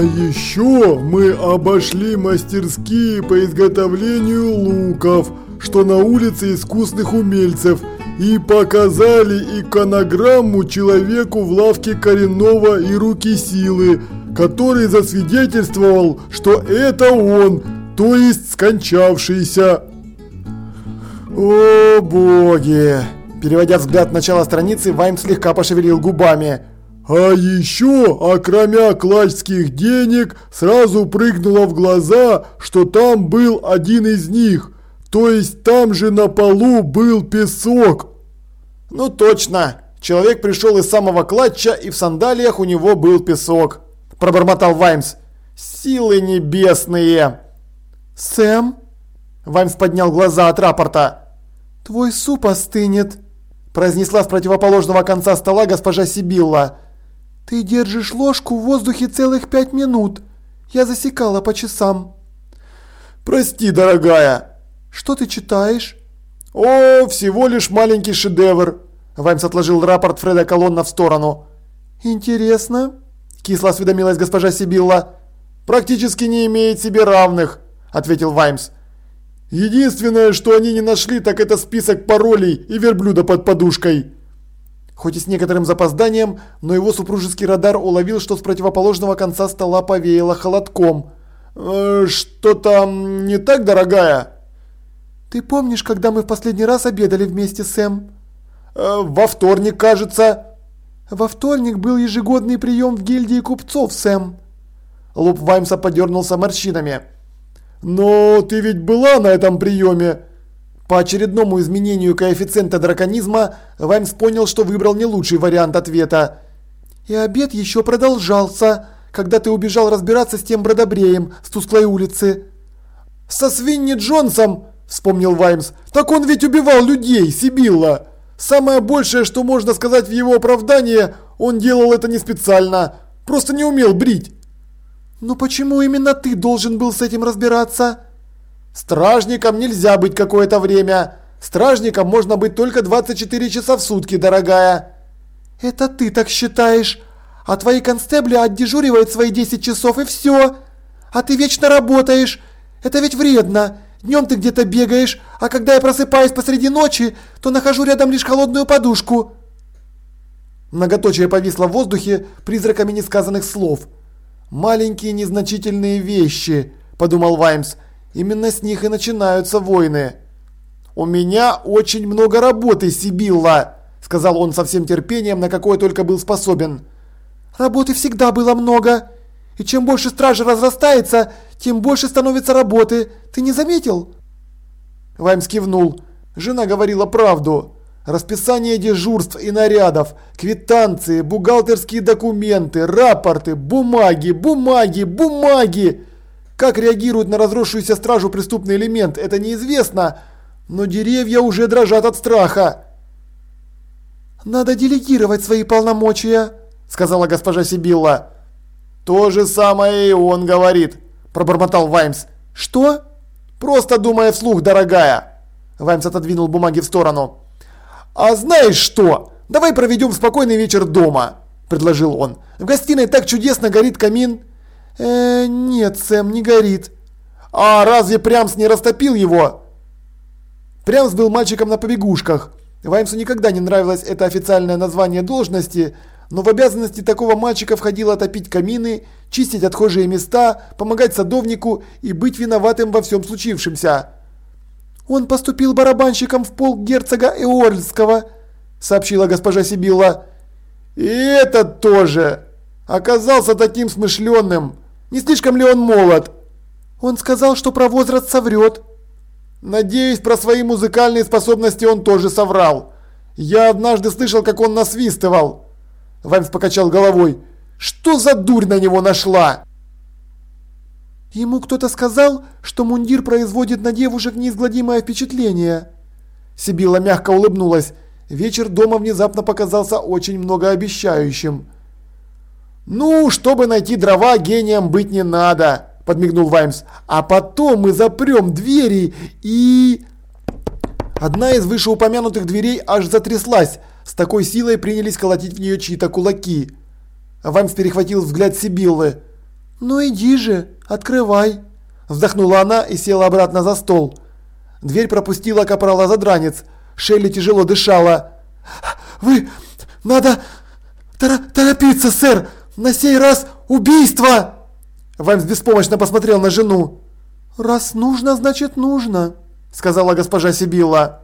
еще мы обошли мастерские по изготовлению луков, что на улице искусных умельцев, и показали иконограмму человеку в лавке коренного и руки силы, который засвидетельствовал, что это он, то есть скончавшийся. О боги! Переводя взгляд в начало страницы, Вайм слегка пошевелил губами. А еще, окромя клачских денег, сразу прыгнуло в глаза, что там был один из них. То есть там же на полу был песок. Ну точно, человек пришел из самого клатча и в сандалиях у него был песок. Пробормотал Ваймс. Силы небесные. Сэм? Ваймс поднял глаза от рапорта. Твой суп остынет, произнесла с противоположного конца стола госпожа Сибилла. Ты держишь ложку в воздухе целых пять минут. Я засекала по часам. Прости, дорогая. Что ты читаешь? О, всего лишь маленький шедевр. Ваймс отложил рапорт Фреда Колонна в сторону. Интересно, кисло осведомилась госпожа Сибилла. Практически не имеет себе равных, ответил Ваймс. Единственное, что они не нашли, так это список паролей и верблюда под подушкой. Хоть и с некоторым запозданием, но его супружеский радар уловил, что с противоположного конца стола повеяло холодком. «Э, «Что там не так, дорогая?» «Ты помнишь, когда мы в последний раз обедали вместе, Сэм?» э, «Во вторник, кажется». «Во вторник был ежегодный прием в гильдии купцов, Сэм». Лоб Ваймса подернулся морщинами. «Но ты ведь была на этом приеме?» По очередному изменению коэффициента драконизма Ваймс понял, что выбрал не лучший вариант ответа. «И обед еще продолжался, когда ты убежал разбираться с тем бродобреем с тусклой улицы». «Со Свинни Джонсом!» – вспомнил Ваймс. «Так он ведь убивал людей, Сибилла! Самое большее, что можно сказать в его оправдание, он делал это не специально, просто не умел брить». «Но почему именно ты должен был с этим разбираться?» Стражником нельзя быть какое-то время. Стражником можно быть только 24 часа в сутки, дорогая. Это ты так считаешь. А твои констебли отдежуривают свои 10 часов и все. А ты вечно работаешь. Это ведь вредно. Днем ты где-то бегаешь, а когда я просыпаюсь посреди ночи, то нахожу рядом лишь холодную подушку. Многоточие повисло в воздухе призраками несказанных слов. «Маленькие незначительные вещи», – подумал Ваймс – Именно с них и начинаются войны. «У меня очень много работы, Сибилла», – сказал он со всем терпением, на какое только был способен. «Работы всегда было много. И чем больше стражи разрастается, тем больше становится работы. Ты не заметил?» Ваймс кивнул. Жена говорила правду. Расписание дежурств и нарядов, квитанции, бухгалтерские документы, рапорты, бумаги, бумаги, бумаги. Как реагирует на разросшуюся стражу преступный элемент, это неизвестно, но деревья уже дрожат от страха. «Надо делегировать свои полномочия», – сказала госпожа Сибилла. «То же самое и он говорит», – пробормотал Ваймс. «Что?» «Просто думая вслух, дорогая». Ваймс отодвинул бумаги в сторону. «А знаешь что? Давай проведем спокойный вечер дома», – предложил он. «В гостиной так чудесно горит камин». «Э, нет, Сэм, не горит». «А разве Прямс не растопил его?» Прямс был мальчиком на побегушках. Ваймсу никогда не нравилось это официальное название должности, но в обязанности такого мальчика входило топить камины, чистить отхожие места, помогать садовнику и быть виноватым во всем случившемся. «Он поступил барабанщиком в полк герцога Эорльского», сообщила госпожа Сибилла. «И этот тоже! Оказался таким смышленным!» Не слишком ли он молод? Он сказал, что про возраст соврет. Надеюсь, про свои музыкальные способности он тоже соврал. Я однажды слышал, как он насвистывал. Ваймс покачал головой. Что за дурь на него нашла? Ему кто-то сказал, что мундир производит на девушек неизгладимое впечатление. Сибила мягко улыбнулась. Вечер дома внезапно показался очень многообещающим. «Ну, чтобы найти дрова, гением быть не надо», – подмигнул Ваймс. «А потом мы запрем двери и...» Одна из вышеупомянутых дверей аж затряслась. С такой силой принялись колотить в нее чьи-то кулаки. Ваймс перехватил взгляд Сибиллы. Ну иди же, открывай. Вздохнула она и села обратно за стол. Дверь пропустила капрала задранец. Шелли тяжело дышала. «Вы... надо... Тор торопиться, сэр! На сей раз убийство!» Ваймс беспомощно посмотрел на жену. «Раз нужно, значит нужно», — сказала госпожа Сибилла.